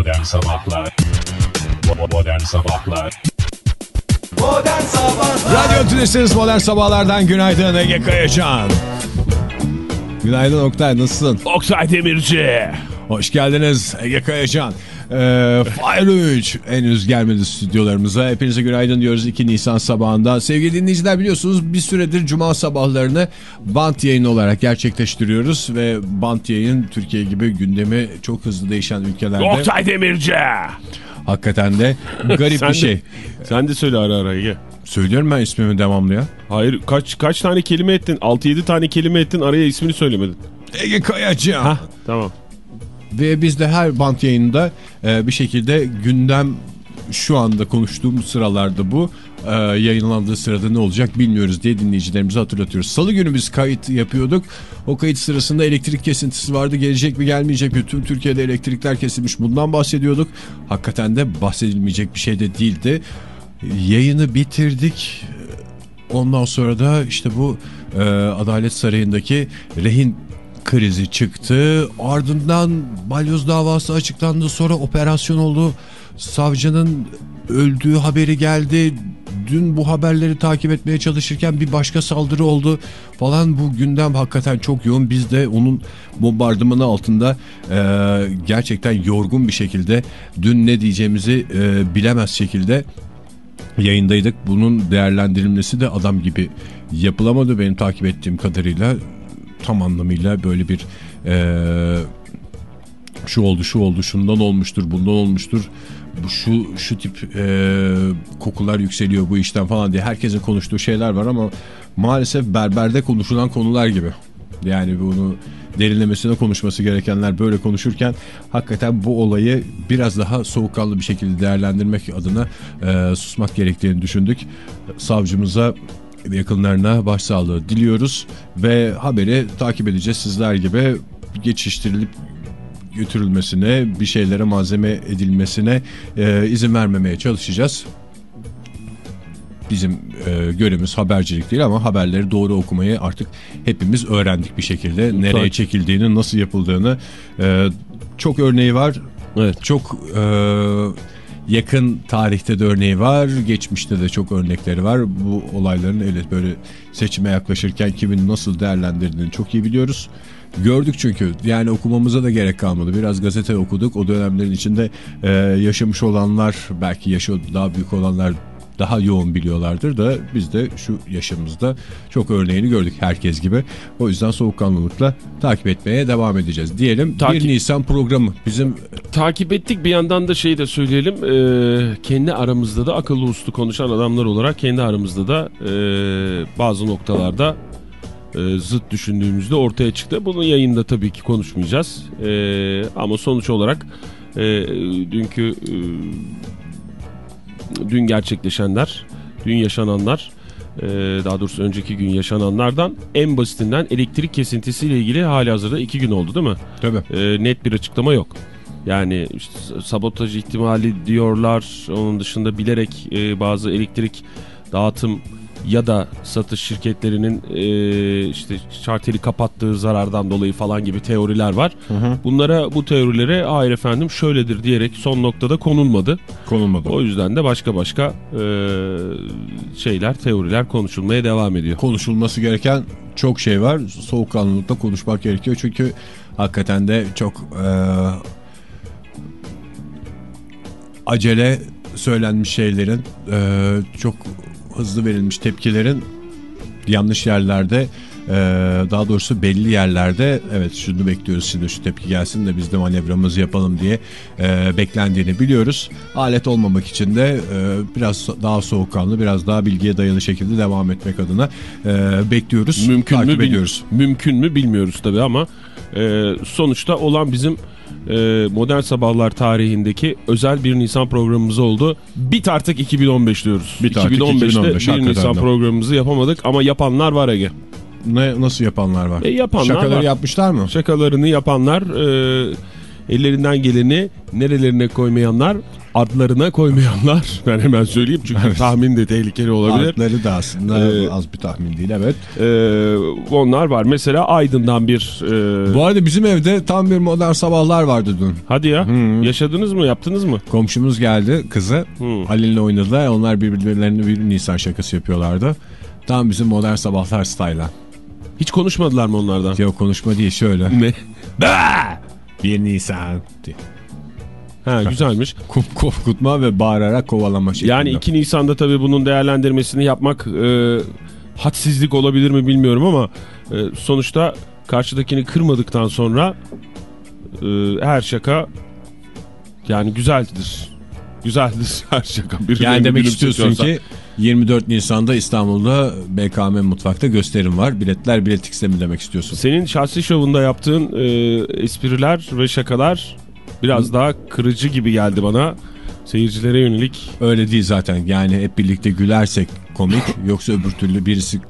Modern Sabahlar Modern Sabahlar Modern Sabahlar Radyo Tülesi'niz Modern Sabahlar'dan günaydın Ege Kayacan. Günaydın Oktay nasılsın? Oksay Demirci. Hoş geldiniz Ege Kayacan. Ee, Fire 3 henüz gelmedi stüdyolarımıza. Hepinize günaydın diyoruz 2 Nisan sabahında. Sevgili dinleyiciler biliyorsunuz bir süredir Cuma sabahlarını bant yayın olarak gerçekleştiriyoruz. Ve bant yayın Türkiye gibi gündemi çok hızlı değişen ülkelerde Oksay Demirci. hakikaten de garip bir de- şey. Sen de söyle ara ara Ege. Söylüyorum ben ismimi devamlı ya. Hayır kaç kaç tane kelime ettin? 6-7 tane kelime ettin araya ismini söylemedin. Ege Kayacan. Tamam. Ve biz de her bant yayında e, bir şekilde gündem şu anda konuştuğum sıralarda bu e, yayınlandığı sırada ne olacak bilmiyoruz diye dinleyicilerimize hatırlatıyoruz. Salı günü biz kayıt yapıyorduk. O kayıt sırasında elektrik kesintisi vardı. Gelecek mi gelmeyecek mi? Tüm Türkiye'de elektrikler kesilmiş. Bundan bahsediyorduk. Hakikaten de bahsedilmeyecek bir şey de değildi. Yayını bitirdik. Ondan sonra da işte bu e, Adalet Sarayı'ndaki rehin krizi çıktı. Ardından balyoz davası açıklandı. Sonra operasyon oldu. Savcının öldüğü haberi geldi. Dün bu haberleri takip etmeye çalışırken bir başka saldırı oldu falan. Bu gündem hakikaten çok yoğun. Biz de onun bombardımanı altında e, gerçekten yorgun bir şekilde dün ne diyeceğimizi e, bilemez şekilde yayındaydık. Bunun değerlendirilmesi de adam gibi yapılamadı benim takip ettiğim kadarıyla. Tam anlamıyla böyle bir eee, şu oldu şu oldu şundan olmuştur bundan olmuştur. Şu şu tip eee, kokular yükseliyor bu işten falan diye herkesin konuştuğu şeyler var ama maalesef berberde konuşulan konular gibi. Yani bunu derinlemesine konuşması gerekenler böyle konuşurken hakikaten bu olayı biraz daha soğukkanlı bir şekilde değerlendirmek adına e, susmak gerektiğini düşündük. Savcımıza yakınlarına başsağlığı diliyoruz ve haberi takip edeceğiz sizler gibi geçiştirilip götürülmesine bir şeylere malzeme edilmesine e, izin vermemeye çalışacağız bizim e, görevimiz habercilik değil ama haberleri doğru okumayı artık hepimiz öğrendik bir şekilde. Nereye Tabii. çekildiğini, nasıl yapıldığını e, çok örneği var. Evet. Çok e, yakın tarihte de örneği var. Geçmişte de çok örnekleri var. Bu olayların öyle böyle seçime yaklaşırken kimin nasıl değerlendirdiğini çok iyi biliyoruz. Gördük çünkü yani okumamıza da gerek kalmadı. Biraz gazete okuduk. O dönemlerin içinde e, yaşamış olanlar belki yaşı daha büyük olanlar daha yoğun biliyorlardır da biz de şu yaşımızda çok örneğini gördük herkes gibi. O yüzden soğukkanlılıkla takip etmeye devam edeceğiz. Diyelim Takip- 1 Nisan programı bizim Takip ettik bir yandan da şeyi de söyleyelim. Ee, kendi aramızda da akıllı uslu konuşan adamlar olarak kendi aramızda da e, bazı noktalarda e, zıt düşündüğümüzde ortaya çıktı. Bunu yayında tabii ki konuşmayacağız. E, ama sonuç olarak e, dünkü e, dün gerçekleşenler, dün yaşananlar e, daha doğrusu önceki gün yaşananlardan en basitinden elektrik kesintisiyle ilgili hali hazırda iki gün oldu değil mi? tabii e, net bir açıklama yok. Yani işte sabotaj ihtimali diyorlar. Onun dışında bilerek e, bazı elektrik dağıtım ya da satış şirketlerinin e, işte şarteli kapattığı zarardan dolayı falan gibi teoriler var. Bunlara bu teorilere hayır efendim şöyledir diyerek son noktada konulmadı. konulmadı. O yüzden de başka başka e, şeyler, teoriler konuşulmaya devam ediyor. konuşulması gereken çok şey var. Soğukkanlılıkla konuşmak gerekiyor. Çünkü hakikaten de çok e, acele söylenmiş şeylerin e, çok hızlı verilmiş tepkilerin yanlış yerlerde e, daha doğrusu belli yerlerde evet şunu bekliyoruz şimdi şu tepki gelsin de biz de manevramızı yapalım diye e, beklendiğini biliyoruz. Alet olmamak için de e, biraz daha soğukkanlı biraz daha bilgiye dayalı şekilde devam etmek adına e, bekliyoruz. Mümkün takip mü ediyoruz. Mümkün mü bilmiyoruz tabii ama e, sonuçta olan bizim e, Modern Sabahlar tarihindeki özel 1 Nisan programımız oldu. Bit artık 2015 diyoruz. Bit artık 2015'te 2015, 1 hakikaten Nisan de. programımızı yapamadık ama yapanlar var Ege. Ne, nasıl yapanlar var? E, yapanlar Şakaları var. yapmışlar mı? Şakalarını yapanlar, e, ellerinden geleni nerelerine koymayanlar adlarına koymayanlar ben hemen söyleyeyim çünkü tahmin de tehlikeli olabilir. Adları da aslında Ee, az bir tahmin değil evet. Ee, onlar var. Mesela Aydın'dan bir... e, Bu arada bizim evde tam bir modern sabahlar vardı dün. Hadi ya. Yaşadınız mı? Yaptınız mı? Komşumuz geldi kızı. Hı. Halil'le oynadılar. Onlar birbirlerine bir Nisan şakası yapıyorlardı. Tam bizim modern sabahlar style'a. Hiç konuşmadılar mı onlardan? Yok konuşma değil şöyle. Ne? Bir Nisan diye. Ha güzelmiş. Ko- Korkutma ve bağırarak kovalama şeklinde. Yani 2 Nisan'da tabii bunun değerlendirmesini yapmak e, hadsizlik olabilir mi bilmiyorum ama e, sonuçta karşıdakini kırmadıktan sonra e, her şaka yani güzeldir. Güzeldir her şaka. Birilerini Yani demek istiyorsun ki 24 Nisan'da İstanbul'da BKM Mutfak'ta gösterim var. Biletler Biletix'te mi demek istiyorsun? Senin şahsi şovunda yaptığın e, espriler ve şakalar biraz daha kırıcı gibi geldi bana. Seyircilere yönelik Öyle değil zaten. Yani hep birlikte gülersek komik yoksa öbür türlü birisi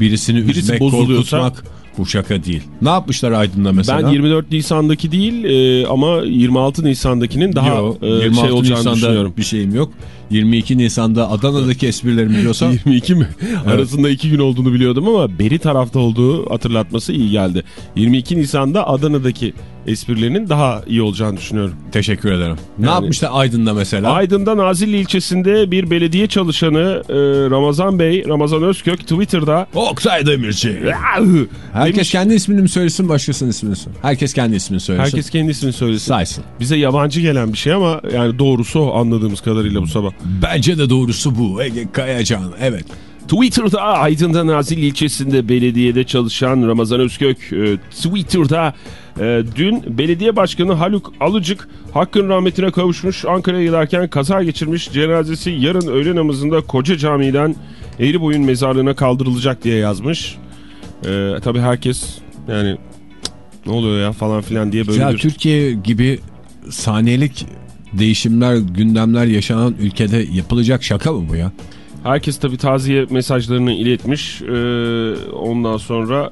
birisini Birisi üzmek, bozuluyorsa- korkutmak bu şaka değil. Ne yapmışlar Aydın'da mesela? Ben 24 Nisan'daki değil e, ama 26 Nisan'dakinin daha Yo, e, 26 şey olacağını Nisan'da düşünüyorum. bir şeyim yok. 22 Nisan'da Adana'daki esprilerimi biliyorsa 22 mi? Arasında 2 gün olduğunu biliyordum ama beri tarafta olduğu hatırlatması iyi geldi. 22 Nisan'da Adana'daki esprilerinin daha iyi olacağını düşünüyorum. teşekkür ederim. Ne Yani- yapmışlar Aydın'da mesela? Aydın'da Nazilli ilçesinde bir belediye çalışanı e, Ramazan Bey, Ramazan Özkök Twitter'da Oktay Demirci. Herkes Demiş- kendi ismini mi söylesin başkasının ismini söylesin? Herkes kendi ismini söylesin. Herkes kendi ismini söylesin. saysın. Bize yabancı gelen bir şey ama yani doğrusu o anladığımız kadarıyla bu sabah. Bence de doğrusu bu. Ege Kayacan. Evet. Twitter'da Aydın'da Nazilli ilçesinde belediyede çalışan Ramazan Özkök e, Twitter'da e, dün belediye başkanı Haluk Alıcık hakkın rahmetine kavuşmuş Ankara'ya giderken kaza geçirmiş cenazesi yarın öğle namazında Koca Camii'den Eğriboyun mezarlığına kaldırılacak diye yazmış. E, tabii herkes yani "Cık, ne oluyor ya falan filan diye böyle Ya bir... Türkiye gibi saniyelik değişimler, gündemler yaşanan ülkede yapılacak şaka mı bu ya? Herkes tabii taziye mesajlarını iletmiş. Ee, ondan sonra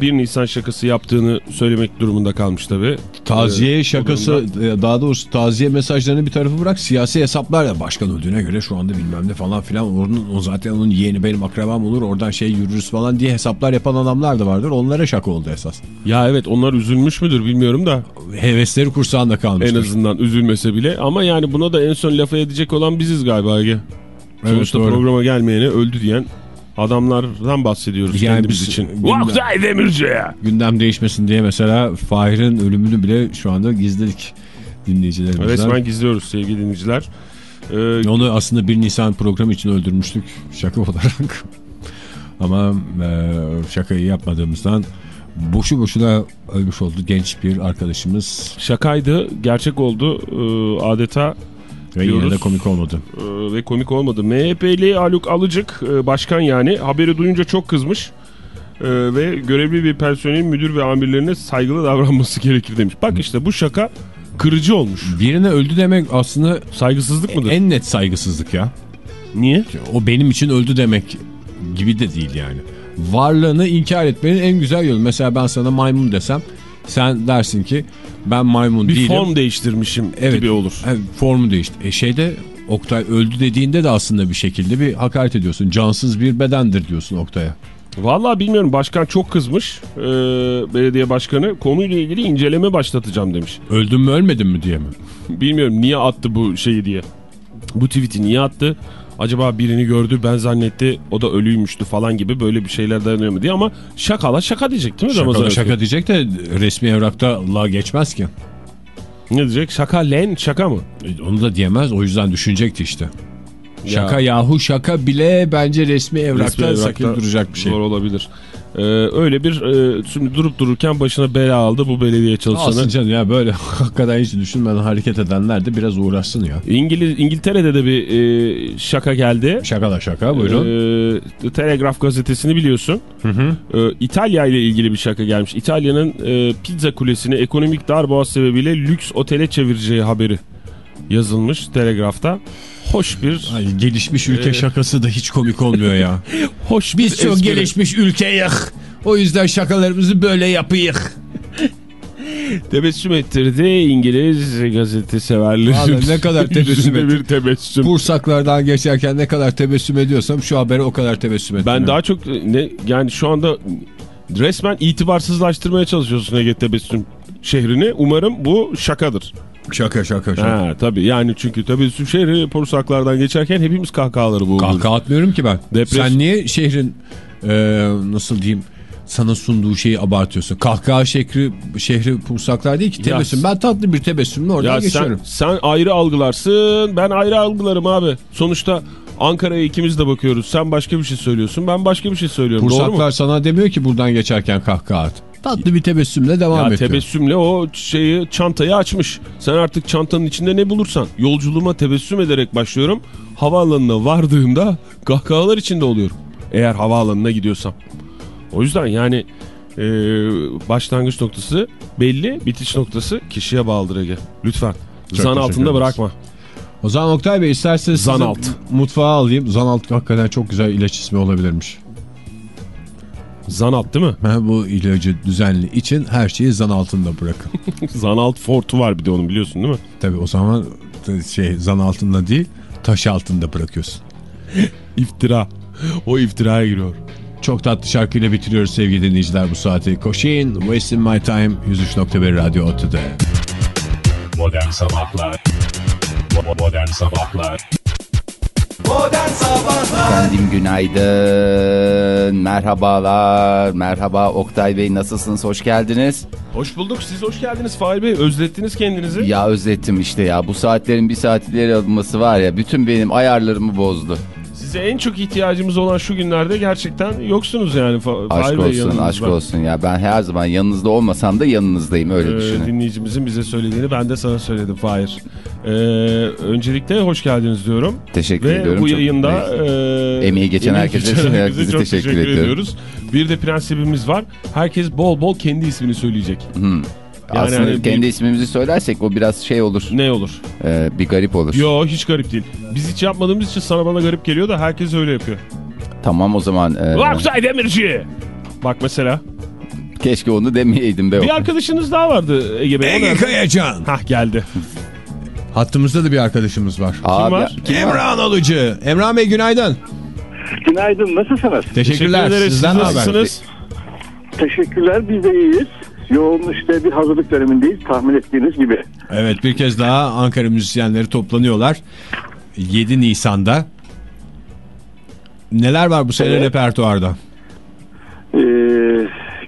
1 Nisan şakası yaptığını söylemek durumunda kalmış tabii. Taziye Ee, şakası, durumda. e, daha doğrusu taziye mesajlarını bir tarafa bırak. Siyasi hesaplar da başkan öldüğüne göre şu anda bilmem ne falan filan. Onun, o zaten onun yeğeni benim akrabam olur oradan şey yürürüz falan diye hesaplar yapan adamlar da vardır. Onlara şaka oldu esas. Ya evet onlar üzülmüş müdür bilmiyorum da Hevesleri kursağında kalmış. en azından üzülmese bile. Ama yani buna da en son lafa edecek olan biziz galiba Ege. Evet, Sonuçta doğru. programa gelmeyene öldü diyen adamlardan bahsediyoruz Yani kendimiz biz- için. Oktay Demirci. Gündem değişmesin diye mesela Fahir'in ölümünü bile şu anda gizledik dinleyicilerimizden. Resmen gizliyoruz sevgili dinleyiciler. Ee, Onu aslında 1 Nisan programı için öldürmüştük şaka olarak. Ama e, şakayı yapmadığımızdan boşu boşuna ölmüş oldu genç bir arkadaşımız şakaydı, gerçek oldu. Ee, adeta ve yine de Diyoruz. komik olmadı. Ee, ve komik olmadı. MHP'li Haluk Alıcık e, başkan yani haberi duyunca çok kızmış. Ee, ve görevli bir personelin müdür ve amirlerine saygılı davranması gerekir demiş. Bak işte bu şaka kırıcı olmuş. Birine öldü demek aslında Saygısızlık mıdır? en net saygısızlık ya. Niye? O benim için öldü demek gibi de değil yani. Varlığını inkar etmenin en güzel yolu. Mesela ben sana maymun desem sen dersin ki ben maymun Bir değilim. form değiştirmişim Evet. gibi olur. Ha, formu değişti. E şeyde Oktay öldü dediğinde de aslında bir şekilde bir hakaret ediyorsun. Cansız bir bedendir diyorsun Oktay'a. Vallahi bilmiyorum başkan çok kızmış. Ee, belediye başkanı konuyla ilgili inceleme başlatacağım demiş. Öldün mü ölmedin mi diye mi? Bilmiyorum niye attı bu şeyi diye. Bu tweet'i niye attı? Acaba birini gördü ben zannetti o da ölüymüştü falan gibi böyle bir şeyler dayanıyor mu diye ama şakala şaka diyecek değil mi Ramazan Şaka, diyecek de resmi evrakta la geçmez ki. Ne diyecek? Şaka len şaka mı? E, Onu da diyemez o yüzden düşünecekti işte. Ya. Şaka yahu şaka bile bence resmi evrakta, Resmi evrakta sakın duracak bir şey. Zor olabilir. Ee, öyle bir e, şimdi durup dururken başına bela aldı bu belediye çalışanı. Alsın canım ya böyle hakikaten hiç düşünmeden hareket edenler de biraz uğraşsın ya. İngiliz İngiltere'de de bir e, şaka geldi. Şaka da şaka buyurun. Ee, The Telegraph gazetesini biliyorsun. Ee, İtalya ile ilgili bir şaka gelmiş. İtalya'nın e, pizza kulesini ekonomik darboğaz sebebiyle lüks otele çevireceği haberi yazılmış Telegraph'ta. Hoş bir Ay, gelişmiş ülke Ee, şakası da hiç komik olmuyor ya. hoş Biz çok espri. gelişmiş ülkeyiz. O yüzden şakalarımızı böyle yapıyık. Tebessüm ettirdi İngiliz gazete severleri. Vallahi ne kadar tebessüm Yüzünde etti. bir tebessüm. Bursaklardan geçerken ne kadar tebessüm ediyorsam şu habere o kadar tebessüm ettim. Ben daha çok ne yani şu anda resmen itibarsızlaştırmaya çalışıyorsun Ege Tebessüm şehrini. Umarım bu şakadır. Şaka şaka şaka. Ha tabii yani çünkü Tebessüm şehri Porsaklardan geçerken hepimiz kahkahaları boğuluyoruz. Kahkaha atmıyorum ki ben. Depresyon- Sen niye şehrin e, nasıl diyeyim sana sunduğu şeyi abartıyorsun? Kahkaha şehri, şehri pursaklar değil ki Ya- tebessüm. Ben tatlı bir tebessümle oradan Ya sen, geçiyorum. sen ayrı algılarsın ben ayrı algılarım abi. Sonuçta Ankara'ya ikimiz de bakıyoruz. Sen başka bir şey söylüyorsun ben başka bir şey söylüyorum. Doğru mu? Pursaklar sana demiyor ki buradan geçerken kahkaha at. Tatlı bir tebessümle devam Ya et. diyor. tebessümle o şeyi çantayı açmış. Sen artık çantanın içinde ne bulursan. Yolculuğuma tebessüm ederek başlıyorum. Havaalanına vardığımda kahkahalar içinde oluyorum. Eğer havaalanına gidiyorsam. O yüzden yani e, başlangıç noktası belli, bitiş noktası kişiye bağlıdır Ege. Lütfen. Çok Zan altında ederiz. bırakma. O zaman Oktay Bey isterseniz Zan sizi alt. mutfağa alayım. Zan alt hakikaten çok güzel ilaç ismi olabilirmiş. Zan alt değil mi? Ben bu ilacı düzenli için her şeyi zan altında bırakın. Zan alt fortu var bir de onun biliyorsun değil mi? Tabii o zaman şey zan altında değil taş altında bırakıyorsun. İftira. O iftiraya giriyor. Çok tatlı şarkıyla bitiriyoruz sevgili dinleyiciler bu saati. Koşin, Wasting My Time, 103.1 Radyo Otu'da. Modern Sabahlar Modern Sabahlar Modern Sabahlar Efendim günaydın, merhabalar, merhaba Oktay Bey nasılsınız, hoş geldiniz. Hoş bulduk. Siz hoş geldiniz Fahir Bey. Özlettiniz kendinizi. Ya özlettim işte ya, bu saatlerin bir saatleri alınması var ya, bütün benim ayarlarımı bozdu. Size en çok ihtiyacımız olan şu günlerde gerçekten yoksunuz yani. Aşk Fahir olsun, aşk olsun ya, ben her zaman yanınızda olmasam da yanınızdayım öyle Ee, düşünün. dinleyicimizin bize söylediğini ben de sana söyledim Fahir. Ee, öncelikle hoş geldiniz diyorum. Teşekkür Ve ediyorum. bu çok- yayında e, Emeği geçen herkese- herkese çok teşekkür teşekkür, ediyorum. ediyoruz. Bir de prensibimiz var. Herkes bol bol kendi ismini söyleyecek. Hmm. Yani Aslında hani bir- kendi ismimizi söylersek o biraz şey olur, Ne olur? e, bir garip olur. Yo hiç garip değil. Biz hiç yapmadığımız için sana bana garip geliyor da herkes öyle yapıyor. Tamam o zaman, e, Oksay Demirci! Bak mesela. keşke onu demeyeydim be. Bir arkadaşınız daha vardı Ege Bey. O Ege nerede? Kayacan. Hah geldi. Hattımızda da bir arkadaşımız var. Abi, var? kim var? Emrah Alıcı. Emrah Bey günaydın. Günaydın, nasılsınız? Teşekkürler. Teşekkür ederiz. Sizden Siz haber? nasılsınız? Teşekkürler, biz de iyiyiz. Yoğun işte bir hazırlık dönemindeyiz, tahmin ettiğiniz gibi. Evet bir kez daha Ankara müzisyenleri toplanıyorlar. 7 Nisan'da. Neler var bu sene Evet. repertuarda? Ee,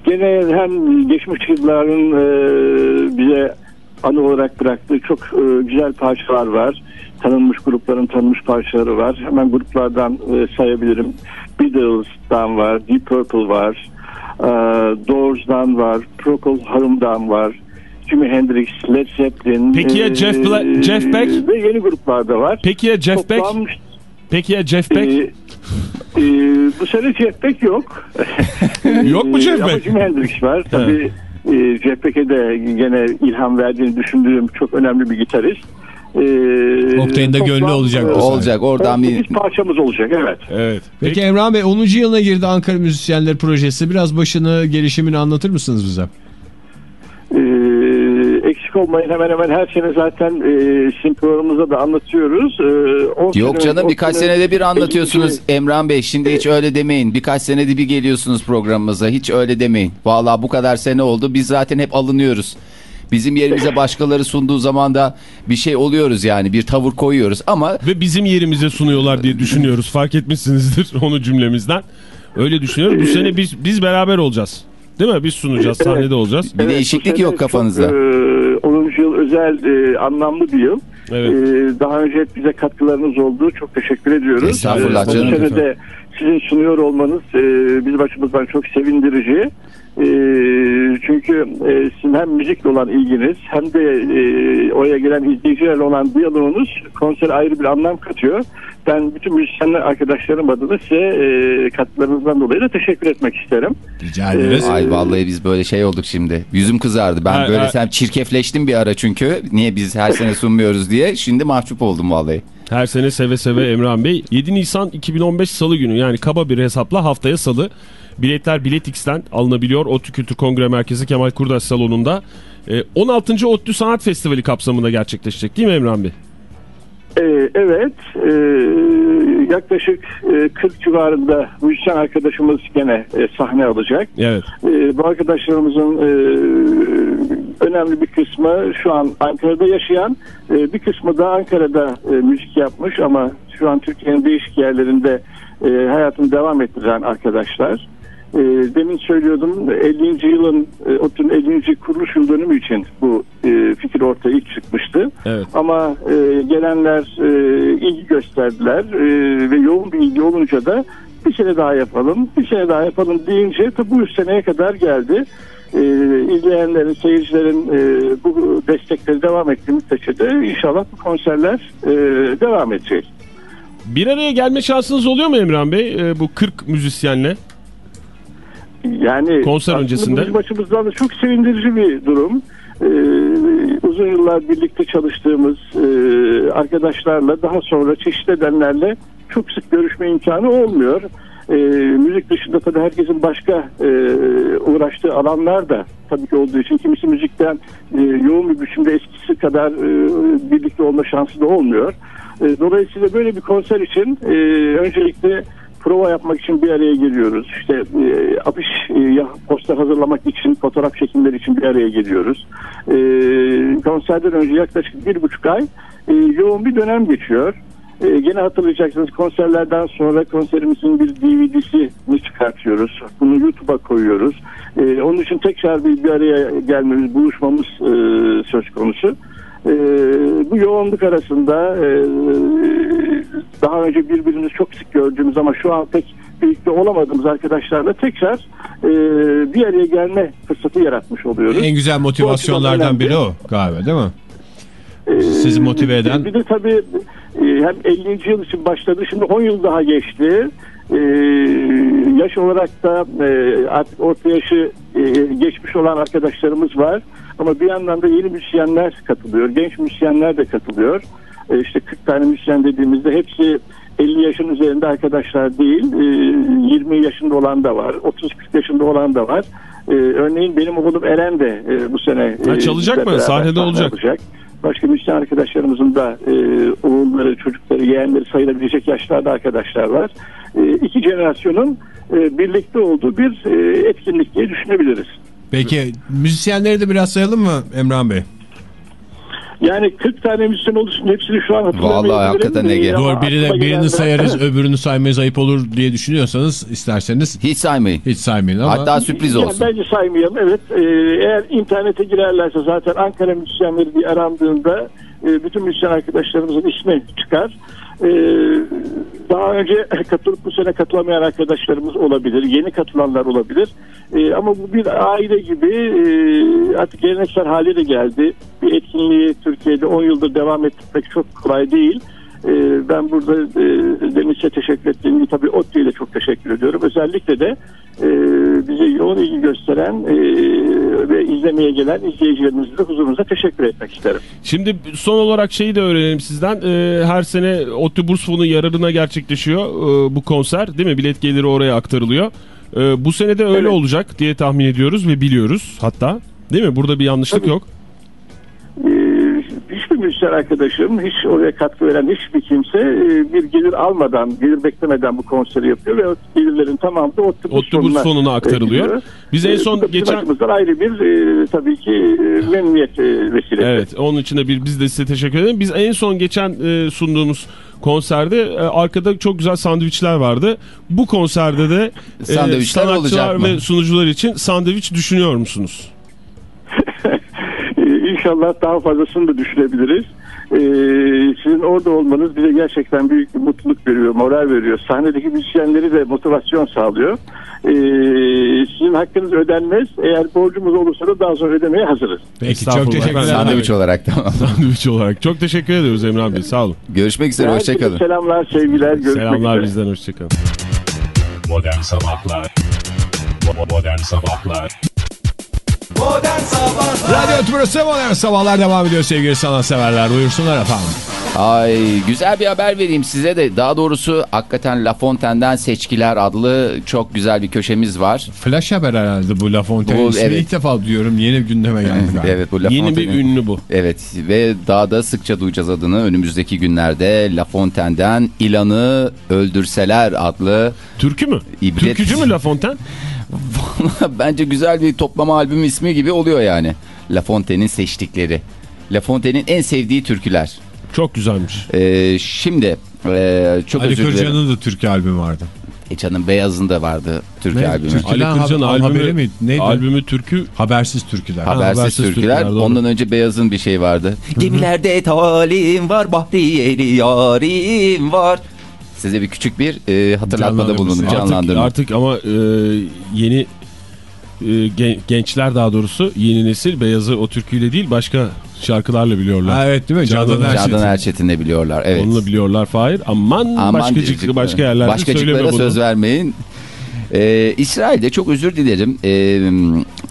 gene hem geçmiş yılların e, bize anı olarak bıraktığı çok e, güzel parçalar var. Tanınmış grupların tanınmış parçaları var. Hemen gruplardan e, sayabilirim. Beatles'dan var, Deep Purple var, e, Doors'dan var, Procol Harum'dan var. Jimi Hendrix, Led Zeppelin. Peki ya e, Jeff Bla- Jeff Beck? Ve yeni gruplarda var. Peki ya Jeff Beck? Toplam Peki ya Jeff Beck? Ee, e, bu sene Jeff Beck yok. Yok mu Jeff Ee, Ama Beck? Jimi Hendrix var. Tabii e, Jeff Beck'e de gene ilham verdiğini düşündüğüm çok önemli bir gitarist. Ee, Oktay'ın da gönlü olacak e, Olacak oradan bir... parçamız olacak evet. Evet. Peki Emrah Bey 10. yılına girdi Ankara Müzisyenleri Projesi. Biraz başını, gelişimini anlatır mısınız bize? Ee, eksik olmayın hemen hemen her sene zaten e, sizin programımızda da anlatıyoruz. Ee, on Yok sene- canım birkaç sene- senede bir anlatıyorsunuz Emran Bey. Şimdi hiç öyle demeyin. Birkaç senede bir geliyorsunuz programımıza. Hiç öyle demeyin. Vallahi bu kadar sene oldu. Biz zaten hep alınıyoruz. Bizim yerimize başkaları sunduğu zaman da bir şey oluyoruz yani. Bir tavır koyuyoruz ama Ve bizim yerimize sunuyorlar diye düşünüyoruz. Fark etmişsinizdir onu cümlemizden. Öyle düşünüyoruz. Bu sene biz biz beraber olacağız. Değil mi? Biz sunacağız, Evet. sahnede olacağız. bir Evet, değişiklik yok kafanızda. Çok, e, 10. yıl özel e, anlamlı bir yıl. Evet. Ee, daha önce hep bize katkılarınız oldu. Çok teşekkür ediyoruz. Estağfurullah canım. Bu sene de sizin sunuyor olmanız e, bizim açımızdan çok sevindirici. E, çünkü e, sizin hem müzikle olan ilginiz hem de e, oraya gelen izleyicilerle olan diyaloğunuz konsere ayrı bir anlam katıyor. Ben bütün müzisyenler arkadaşlarım adına size e, katkılarınızdan dolayı da teşekkür etmek isterim. Rica ederiz. Ay vallahi biz böyle şey olduk şimdi. Yüzüm kızardı. Ben Ha, böyle ha. sen çirkefleştim bir ara çünkü. Niye biz her sene sunmuyoruz diye. Şimdi mahcup oldum vallahi. Her sene seve seve Emrah Bey. 7 Nisan 2015 Salı günü yani kaba bir hesapla haftaya Salı Biletler Biletix'ten alınabiliyor. ODTÜ Kültür Kongre Merkezi Kemal Kurdaş Salonu'nda. E, 16. ODTÜ Sanat Festivali kapsamında gerçekleşecek değil mi Emran Bey? Ee, evet, ee, yaklaşık e, 40 civarında müzisyen arkadaşımız gene e, sahne alacak. Evet. Ee, bu arkadaşlarımızın önemli bir kısmı şu an Ankara'da yaşayan, bir kısmı da Ankara'da müzik yapmış ama şu an Türkiye'nin değişik yerlerinde hayatını devam ettiren arkadaşlar. E, demin söylüyordum 50. yılın e, ODTÜ'nün 50. kuruluş yıl dönümü için bu e, fikir ortaya ilk çıkmıştı. Evet. Ama e, gelenler e, ilgi gösterdiler e, ve yoğun bir ilgi olunca da bir sene daha yapalım, bir sene daha yapalım deyince tabi bu üç seneye kadar geldi. E, izleyenlerin, seyircilerin e, bu destekleri devam ettiği müddetçe de inşallah bu konserler e, devam edecek. Bir araya gelme şansınız oluyor mu Emran Bey e, bu 40 müzisyenle? Yani Konser öncesinde. açımızdan da çok sevindirici bir durum. Ee, uzun yıllar birlikte çalıştığımız e, arkadaşlarla daha sonra çeşitli nedenlerle çok sık görüşme imkanı olmuyor. Ee, müzik dışında tabii herkesin başka e, uğraştığı alanlar da tabii ki olduğu için kimisi müzikten e, yoğun bir biçimde eskisi kadar e, birlikte olma şansı da olmuyor. E, dolayısıyla böyle bir konser için e, öncelikle prova yapmak için bir araya geliyoruz. İşte e, afiş e, poster hazırlamak için, fotoğraf çekimleri için bir araya geliyoruz. E, konserden önce yaklaşık bir buçuk ay e, yoğun bir dönem geçiyor. E, gene hatırlayacaksınız konserlerden sonra konserimizin bir DVD'sini çıkartıyoruz. Bunu YouTube'a koyuyoruz. E, onun için tekrar bir, bir araya gelmemiz, buluşmamız e, söz konusu. E, bu yoğunluk arasında e, daha önce birbirimizi çok sık gördüğümüz ama şu an pek birlikte olamadığımız arkadaşlarla tekrar e, bir araya gelme fırsatı yaratmış oluyoruz. En güzel motivasyonlardan biri o galiba değil mi? Ee, Sizi motive eden. Bir de tabii e, hem 50. yıl için başladı şimdi 10 yıl daha geçti. Ee, yaş olarak da e, artık orta yaşı e, geçmiş olan arkadaşlarımız var. Ama bir yandan da yeni müzisyenler katılıyor. Genç müzisyenler de katılıyor. E, işte 40 tane müzisyen dediğimizde hepsi 50 yaşın üzerinde arkadaşlar değil. E, 20 yaşında olan da var. 30-40 yaşında olan da var. E, örneğin benim oğlum Eren de e, bu sene Ha, e, çalacak mı? Sahnede sahne olacak. Başka müzisyen arkadaşlarımızın da e, oğulları, çocukları, yeğenleri sayılabilecek yaşlarda arkadaşlar var. E, iki jenerasyonun e, birlikte olduğu bir e, etkinlik diye düşünebiliriz. Peki müzisyenleri de biraz sayalım mı Emrah Bey? Yani 40 tane müzisyen olduğu hepsini şu an hatırlamayabilirim. Vallahi hakikaten Ege. Doğru biri de, birini sayarız öbürünü saymayız ayıp olur diye düşünüyorsanız isterseniz Hiç saymayın. hiç saymayın ama Hatta sürpriz Yani olsun. bence saymayalım. Evet. e, eğer internete girerlerse zaten Ankara müzisyenleri diye arandığında e, bütün müzisyen arkadaşlarımızın ismi çıkar. E, daha önce katılıp bu sene katılamayan arkadaşlarımız olabilir. Yeni katılanlar olabilir. E, ama bu bir aile gibi e, artık geleneksel hale de geldi. Bir etkinliği Türkiye'de 10 yıldır devam ettirmek çok kolay değil. E, ben burada e, Deniz'e teşekkür ettiğim gibi tabii ODTÜ'ye de çok teşekkür ediyorum. Özellikle de e, bize yoğun ilgi gösteren e, ve izlemeye gelen izleyicilerimize de huzurumuza teşekkür etmek isterim. Şimdi son olarak şeyi de öğrenelim sizden. Ee, her sene ODTÜ Burs Fonu yararına gerçekleşiyor ee, bu konser değil mi? Bilet geliri oraya aktarılıyor. Ee, bu sene de öyle Evet. olacak diye tahmin ediyoruz ve biliyoruz hatta. Değil mi? Burada bir yanlışlık Tabii. yok. Müzisyen arkadaşım, hiç oraya katkı veren hiçbir kimse e, bir gelir almadan, gelir beklemeden bu konseri yapıyor ve o gelirlerin tamamı da Burs Fonu'na e, aktarılıyor. gidiyor. Biz en son bizim geçen... ayrı bir e, tabii ki memnuniyet vesilesi. Evet onun için de bir, biz de size teşekkür ederim. Biz en son geçen e, sunduğumuz konserde e, arkada çok güzel sandviçler vardı. Bu konserde de e, Sandviçler sanatçılar olacak mı? ve sunucular için sandviç düşünüyor musunuz? İnşallah daha fazlasını da düşünebiliriz. Ee, sizin orada olmanız bize gerçekten büyük bir mutluluk veriyor, moral veriyor. Sahnedeki müzisyenleri de motivasyon sağlıyor. Ee, sizin hakkınız ödenmez. Eğer borcumuz olursa da daha sonra ödemeye hazırız. peki çok teşekkürler. Sandviç olarak tamam. Sandviç olarak. Çok teşekkür ediyoruz Emrah Bey sağ olun. Görüşmek üzere Herkese hoşçakalın. Selamlar, sevgiler. Görüşmek Selamlar üzere. bizden hoşçakalın. Modern Sabahlar Modern Sabahlar Modern Sabahlar Radyo Tümrüt'ü Modern Sabahlar devam ediyor sevgili sanatseverler. Buyursunlar efendim. Ay güzel bir haber vereyim size de. Daha doğrusu hakikaten La Fontaine'den Seçkiler adlı çok güzel bir köşemiz var. Flash haber herhalde bu La Fontaine Bu, ismi. evet. İlk defa duyuyorum. Yeni gündeme geldi. Evet bu La Yeni bir ünlü bu. Evet ve daha da sıkça duyacağız adını önümüzdeki günlerde La Fontaine'den İlan'ı Öldürseler adlı Türkü mü? İbret. Türkücü mü La Fontaine? bence güzel bir toplama albüm ismi gibi oluyor yani. La Fontaine'in seçtikleri. La Fontaine'in en sevdiği türküler. Çok güzelmiş. Ee, şimdi e, çok Ali özür dilerim. Kırca'nın da Türkiye albümü vardı. Eçan'ın Beyazı'nda vardı Türkü Ne? albümü. Türkü- Ali haberi albümü, miydi? Neydi? albümü türkü Habersiz türküler. Habersiz, habersiz türküler. türküler. Ondan önce Beyaz'ın bir şey vardı. Gemilerde talim var, bahriyeli yarim var. Size bir küçük bir e, hatırlatmada bulundum. Artık- Canlandırma. Artık ama e, yeni e, gen- gençler daha doğrusu yeni nesil Beyaz'ı o türküyle değil başka şarkılarla biliyorlar. Ha, evet değil mi? Candan Candan Erçetin. Candan Erçetin de biliyorlar. Evet. Onunla biliyorlar Fahir. Aman, Aman başkacık, başka yerlerde Başkacıklara bunu. söz vermeyin. Ee, İsrail'de çok özür dilerim. Ee,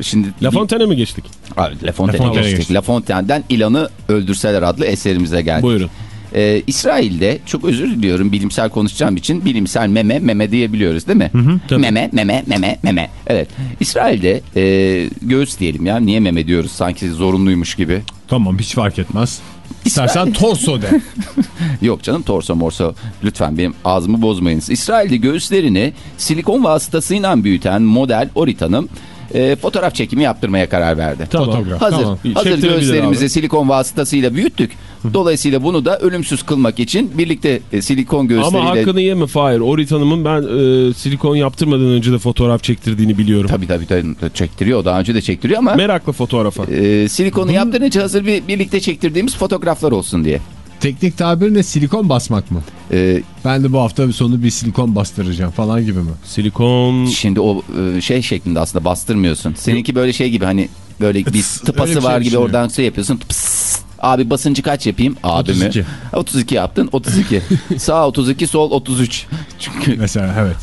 şimdi La Fontaine'e mi geçtik? Abi, La Fontaine'e geçtik. geçtik. La Fontaine'den İlan'ı Öldürseler adlı eserimize geldik. Buyurun. Ee, İsrail'de çok özür diliyorum bilimsel konuşacağım için bilimsel meme meme diyebiliyoruz değil mi? tabii. meme meme meme meme. Evet. İsrail'de e, göğüs diyelim ya. Niye meme diyoruz? Sanki zorunluymuş gibi. Tamam hiç fark etmez. İsrail- İstersen torso de. Yok canım torso morso lütfen benim ağzımı bozmayınız. İsrail'de göğüslerini silikon vasıtasıyla büyüten model Orit Hanım e, fotoğraf çekimi yaptırmaya karar verdi. Tamam. Fotoğraf. Hazır, Tamam. hazır göğüslerimizi abi. silikon vasıtasıyla büyüttük. Dolayısıyla bunu da ölümsüz kılmak için birlikte e, silikon göğüsleriyle... Ama hakkını yeme Fahir. Orit Hanım'ın ben e, silikon yaptırmadan önce de fotoğraf çektirdiğini biliyorum. Tabii tabii, tabii çektiriyor. Daha önce de çektiriyor ama Meraklı fotoğrafa. e, silikonu yaptırınca hazır bir birlikte çektirdiğimiz fotoğraflar olsun diye. Teknik tabir ne? Silikon basmak mı? E, Ben de bu hafta sonu bir silikon bastıracağım falan gibi mi? Silikon... şimdi o e, şey şeklinde aslında bastırmıyorsun. Seninki böyle şey gibi hani böyle bir Tıs, öyle tıpası bir şey var gibi oradan şey yapıyorsun. Pıs. Abi basıncı kaç yapayım? Abi 32. mi? 32 yaptın 32. Sağ 32 sol 33. Çünkü Mesela evet.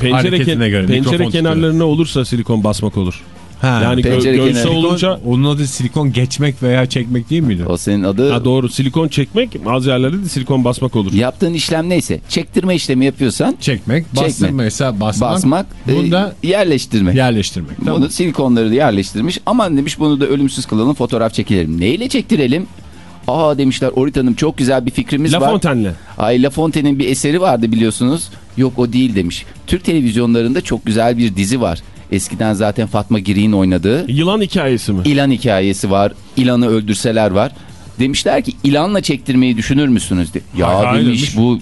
Pencere, ken- göre pencere kenarlarına olursa silikon basmak olur. Ha, Yani gö- kenarı. olunca... Onun adı silikon geçmek veya çekmek değil miydi? o senin adı Ha doğru silikon çekmek bazı yerlerde de silikon basmak olur. yaptığın işlem neyse. Çektirme işlemi yapıyorsan Çekmek, bastırmaysa basmak, basmak, bunu e, da yerleştirme. yerleştirmek. Tamam. Bunu silikonları da yerleştirmiş. Aman demiş bunu da ölümsüz kılalım fotoğraf çekelim. Neyle çektirelim? Aa demişler Orit Hanım çok güzel bir fikrimiz La var. Fontaine'le. Ay La Fontaine'in bir eseri vardı biliyorsunuz. Yok o değil demiş. Türk televizyonlarında çok güzel bir dizi var. Eskiden zaten Fatma Giri'nin oynadığı Yılan hikayesi mi? İlan hikayesi var. İlan'ı öldürseler var. Demişler ki ilanla çektirmeyi düşünür müsünüz? De. Ya Hay hay demiş bu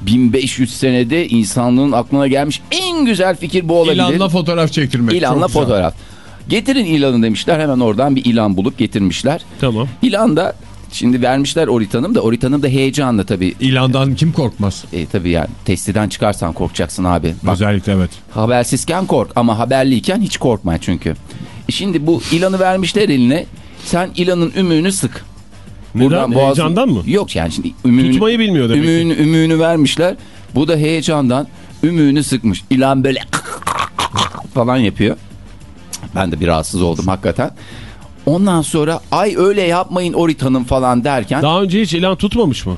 1500 senede insanlığın aklına gelmiş en güzel fikir bu olabilir. İlanla fotoğraf çektirmek. İlanla güzel. fotoğraf. Getirin ilanı demişler. Hemen oradan bir ilan bulup getirmişler. Tamam. İlan da şimdi vermişler Orit Hanım da Orit Hanım da heyecanlı tabii. İlandan kim korkmaz? E, tabii yani testiden çıkarsan korkacaksın abi. Bak, Özellikle evet. Habersizken kork ama haberliyken hiç korkma çünkü. E şimdi bu ilanı vermişler eline. Sen ilanın ümüğünü sık. Neden? Heyecandan mı? Yok yani şimdi ümüğünü, Tutmayı bilmiyor demek ki. ümüğünü, ümüğünü vermişler. Bu da heyecandan ümüğünü sıkmış. İlan böyle falan yapıyor. Ben de bir rahatsız oldum hakikaten. Ondan sonra ay öyle yapmayın Orit Hanım falan derken Daha önce hiç ilan tutmamış mı?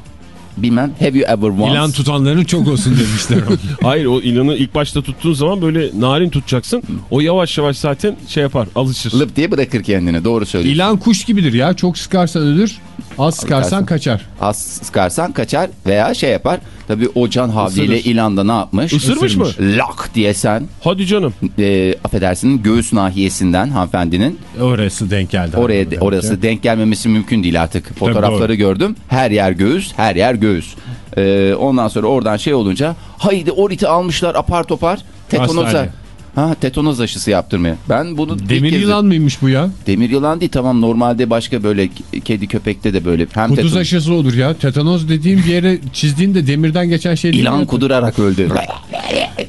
bilmem have you ever once İlan tutanların çok olsun demişler. Hayır o ilanı ilk başta tuttuğun zaman böyle narin tutacaksın. O yavaş yavaş zaten şey yapar alışır. lıp diye bırakır kendini doğru söylüyorsun. İlan kuş gibidir ya. Çok sıkarsan ölür. Az sıkarsan kaçar. Az sıkarsan kaçar veya şey yapar. Tabii o can havliyle ilanda ne yapmış? Isırmış mı? Lak diye sen Hadi canım. e, affedersin göğüs nahiyesinden hanımefendinin Orası denk geldi. oraya Demek orası denk gelmemesi mümkün değil artık. Fotoğrafları gördüm. Her yer göğüs, her yer göğüs. E, ondan sonra oradan şey olunca haydi oriti almışlar apar topar tetanoza. Ha tetanoz aşısı yaptırmaya. Ben bunu Demir kez- yılan mıymış bu ya? Demir yılan değil tamam normalde başka böyle kedi köpekte de böyle hem Kuduz teton- aşısı olur ya. Tetanoz dediğim bir yere çizdiğinde demirden geçen şey değil İlan mi? kudurarak öldü.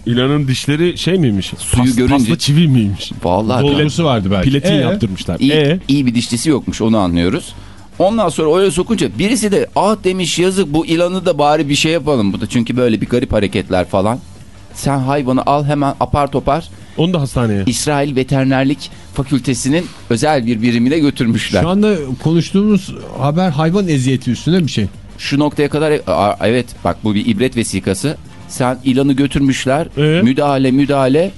İlanın dişleri şey miymiş? Suyu Pas- görünce- Paslı çivi miymiş? Vallahi Dolgusu vardı belki. Platin Ee? yaptırmışlar. iyi, E iyi bir dişlisi yokmuş onu anlıyoruz. Ondan sonra öyle sokunca birisi de ah demiş yazık bu ilanı da bari bir şey yapalım. Bu da çünkü böyle bir garip hareketler falan. Sen hayvanı al hemen apar topar onu da hastaneye. İsrail Veterinerlik Fakültesinin özel bir birimine götürmüşler. Şu anda konuştuğumuz haber hayvan eziyeti üstüne bir şey. şu noktaya kadar Aa, evet bak bu bir ibret vesikası. Sen ilanı götürmüşler. Ee? Müdahale müdahale.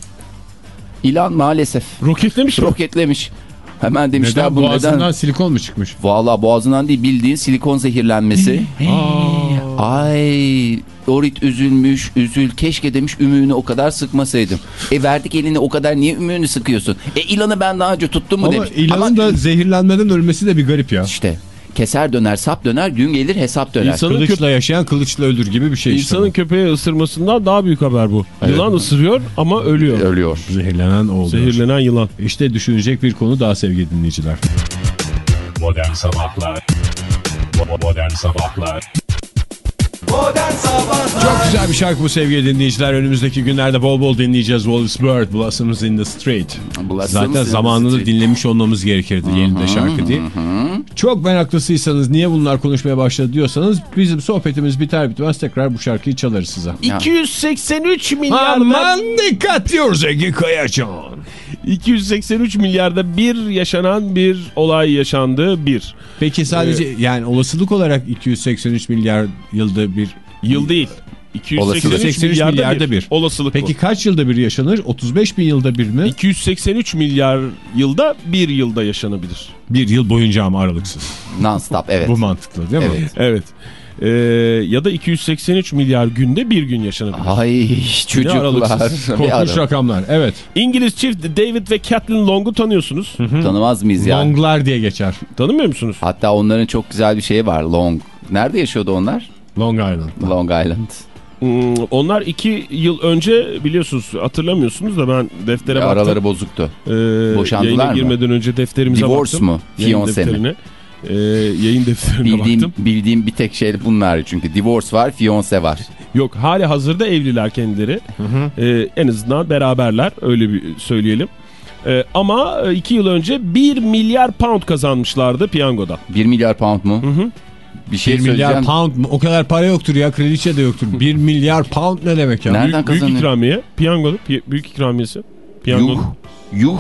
İlan maalesef Roketlemiş mi? roketlemiş. Hemen demişler Neden bu boğazından neden? silikon mu çıkmış? Valla boğazından değil bildiğin silikon zehirlenmesi. Ay Orit üzülmüş, üzül. Keşke demiş ümüğünü o kadar sıkmasaydım. E verdik elini o kadar niye ümüğünü sıkıyorsun? E ilanı ben daha önce tuttum mu Ama demiş. ilanın da zehirlenmeden ölmesi de bir garip ya. işte keser döner sap döner gün gelir hesap döner. İnsanın Kılıçla yaşayan kılıçla öldür gibi bir şey işte. İnsanın köpeğe ısırmasından daha büyük haber bu. Yılan ısırıyor ama ölüyor. Ölüyor. Zehirlenen oluyor. Zehirlenen yılan. İşte düşünecek bir konu daha sevgili dinleyiciler. Modern Sabahlar Modern Sabahlar Çok güzel bir şarkı bu sevgili dinleyiciler. Önümüzdeki günlerde bol bol dinleyeceğiz. Wallace Bird, Blossoms in the Street. Blossoms Zaten zamanında Street. dinlemiş olmamız gerekirdi yeni de şarkı diye. Çok meraklısıysanız niye bunlar konuşmaya başladı diyorsanız bizim sohbetimiz biter bitmez tekrar bu şarkıyı çalarız size. 283 milyarda Aman dikkat diyoruz Ege Kayacan. 283 milyarda bir yaşanan bir olay yaşandı bir. Peki sadece yani olasılık olarak 283 milyar yılda bir Yıl değil. 283 Olasılık. milyarda, milyarda bir. bir. Olasılık Peki bu. kaç yılda bir yaşanır? 35 bin yılda bir mi? 283 milyar yılda bir yılda yaşanabilir. Bir yıl boyunca ama aralıksız. Non-stop evet. Bu mantıklı değil mi? Evet. Evet. Ee, ya da 283 milyar günde bir gün yaşanabilir. Ay çocuklar. Korkunç rakamlar. Evet. İngiliz çift David ve Kathleen Long'u tanıyorsunuz. Tanımaz mıyız ya? Longlar diye geçer. Tanımıyor musunuz? Hatta onların çok güzel bir şeyi var. Long. Nerede yaşıyordu onlar? Long Island. Long Island. Hmm, onlar iki yıl önce biliyorsunuz hatırlamıyorsunuz da ben deftere baktım. Araları bozuktu. Ee, Boşandılar mı? girmeden önce defterimize Divorce baktım. mu? Yayın Fiancé mi? Ee, yayın defterine Bildiğim, baktım. bildiğim bir tek şey bunlar çünkü. Divorce var, fiancé var. Yok hali hazırda evliler kendileri. Ee, en azından beraberler öyle bir söyleyelim. Ee, ama e, iki yıl önce 1 milyar pound kazanmışlardı piyangoda. 1 milyar pound mu? hı. Bir şey 1 milyar pound mu? O kadar para yoktur ya. Kraliçe de yoktur. 1 milyar pound ne demek ya? Nereden Büyük, büyük ikramiye. Piyangoda pi- büyük ikramiyesi. Piyango. Yuh. Yuh.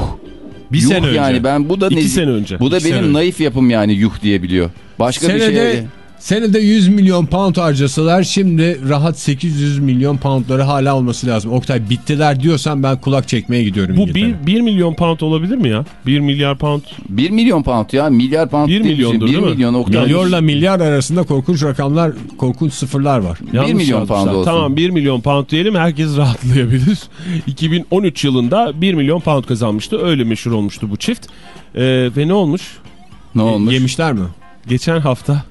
Bir yuh sene önce. yani ben bu da İki nezih- sene önce. Bu da İki benim önce. naif yapım yani yuh diyebiliyor. Başka bir Senede, şey. Senede 100 milyon pound harcasalar şimdi rahat 800 milyon poundları hala olması lazım. Oktay bittiler diyorsan ben kulak çekmeye gidiyorum Bu İngiltere'ye. 1, 1 milyon pound olabilir mi ya? 1 milyar pound. 1 milyon pound ya. Milyar pound Bir değil mi? milyondur, 1 değil mi? milyon o kadar. Milyonla milyar arasında korkunç rakamlar, korkunç sıfırlar var. Yanlış milyon yazmışlar. pound olsun. Tamam 1 milyon pound diyelim herkes rahatlayabilir. 2013 yılında 1 milyon pound kazanmıştı. Öyle meşhur olmuştu bu çift. Ee, ve ne olmuş? Ne olmuş? Yemişler mi? Geçen hafta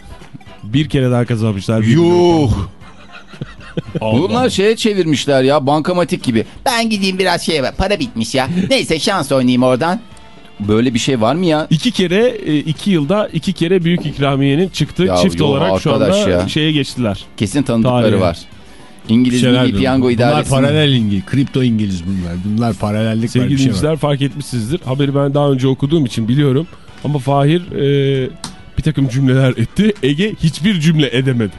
bir kere daha kazanmışlar. Yuh. Bunlar şeye çevirmişler ya bankamatik gibi. Ben gideyim biraz şey var para bitmiş ya. Neyse şans oynayayım oradan. Böyle bir şey var mı ya? İki kere e, iki yılda iki kere büyük ikramiyenin çıktığı Ya çift yo, olarak şu anda ya. şeye geçtiler. Kesin tanıdıkları Tarihe. var. İngiliz Milli. Piyango Bunlar İdaresi. paralel İngiliz, kripto İngiliz bunlar. Bunlar paralellik var Sevgili bir şey var. fark etmişsinizdir. Haberi ben daha önce okuduğum için biliyorum. Ama Fahir e, takım cümleler etti. Ege hiçbir cümle edemedi.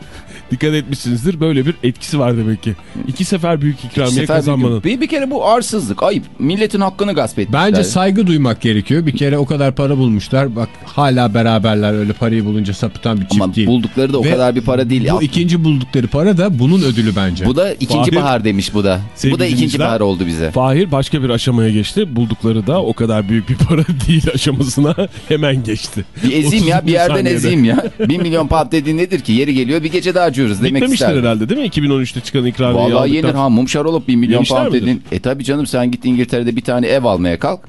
Dikkat etmişsinizdir. Böyle bir etkisi var demek ki. İki sefer büyük ikramiye Sefer bir, kazanmanın. bir, bir kere bu arsızlık ayıp. Milletin hakkını gasp etmişler. Bence saygı duymak gerekiyor. Bir kere o kadar para bulmuşlar. Bak hala beraberler öyle parayı bulunca sapıtan bir çift Ama değil. buldukları da o Ve kadar bir para değil. Bu ikinci buldukları para da bunun ödülü bence. Bu da ikinci Fahir- bahar demiş bu da. Bu da ikinci bahar oldu bize. Fahir başka bir aşamaya geçti. Buldukları da o kadar büyük bir para değil aşamasına hemen geçti. Bir ezeyim ya 30 bir yerden saniyede. ezeyim ya. 1 milyon pound dediğin nedir ki? Yeri geliyor bir gece daha harcıyoruz demek Bitmemiştir isterdim. herhalde değil mi? 2013'te çıkan ikramiyeyi Vallahi aldıktan yenir ha mumşar olup 1 milyon Yemişler pound dedin. E tabi canım sen git İngiltere'de bir tane ev almaya kalk.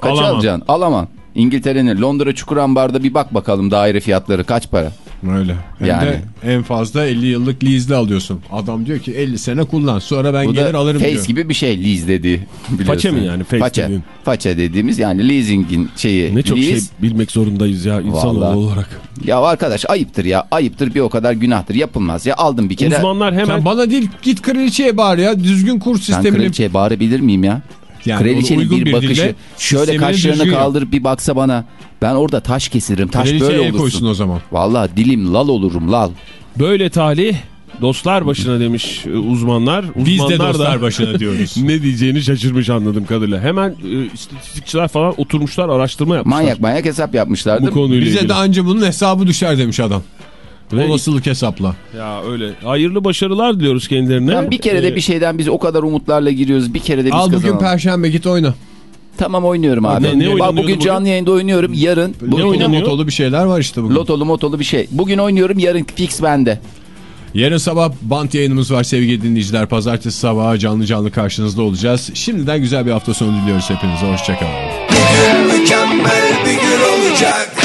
Kaç Alamam. alacaksın? Alamam. İngiltere'nin Londra Çukurambar'da bir bak bakalım daire fiyatları kaç para? Öyle. Hem Yani. de en fazla 50 yıllık lease'li alıyorsun. Adam diyor ki 50 sene kullan sonra ben Bu gelir da alırım face diyor. gibi bir şey lease biliyorsun. Façe mi yani? Face Façe. dediğin. Façe dediğimiz yani leasingin şeyi. Ne çok lease. şey bilmek zorundayız ya Vallahi. olarak. Ya arkadaş ayıptır ya. Ayıptır bir o kadar günahtır. Yapılmaz ya. Aldım bir kere. Uzmanlar hemen Sen bana değil git kraliçeye bağır ya. Düzgün kur Ben sistemini. kraliçeye bağırabilir miyim ya? Yani Kraliçenin uygun bir bakışı. dille Şöyle kaşlarını yap. kaldırıp bir baksa bana. Ben orada taş kesirim. Taş Kraliçeye böyle el koysun olursun. o zaman. Vallahi dilim lal olurum lal. böyle talih dostlar başına demiş e, uzmanlar. Biz de Uzmanlar dostlar da başına diyoruz. ne diyeceğini şaşırmış anladığım kadarıyla. Hemen e, istatistikçiler falan oturmuşlar araştırma yapmışlar. Manyak manyak hesap yapmışlardır. bu konuyla Bize ilgili. de anca bunun hesabı düşer demiş adam. Ve Olasılık hesapla. ya öyle. Hayırlı başarılar diliyoruz kendilerine. Lan bir kere de Ee, bir şeyden biz o kadar umutlarla giriyoruz. Bir kere de biz Al bugün kazanalım. perşembe git oyna. Tamam oynuyorum abi. Ne- ne Bak bugün bugün? canlı yayında oynuyorum. Yarın Ne bu- oynanıyor? Motolu bir şeyler var işte bugün. lotolu motolu bir şey. Bugün oynuyorum yarın fix bende. Yarın sabah bant yayınımız var sevgili dinleyiciler. Pazartesi sabahı canlı canlı karşınızda olacağız. Şimdiden güzel bir hafta sonu diliyoruz hepinize. Hoşçakalın. Mükemmel bir gün olacak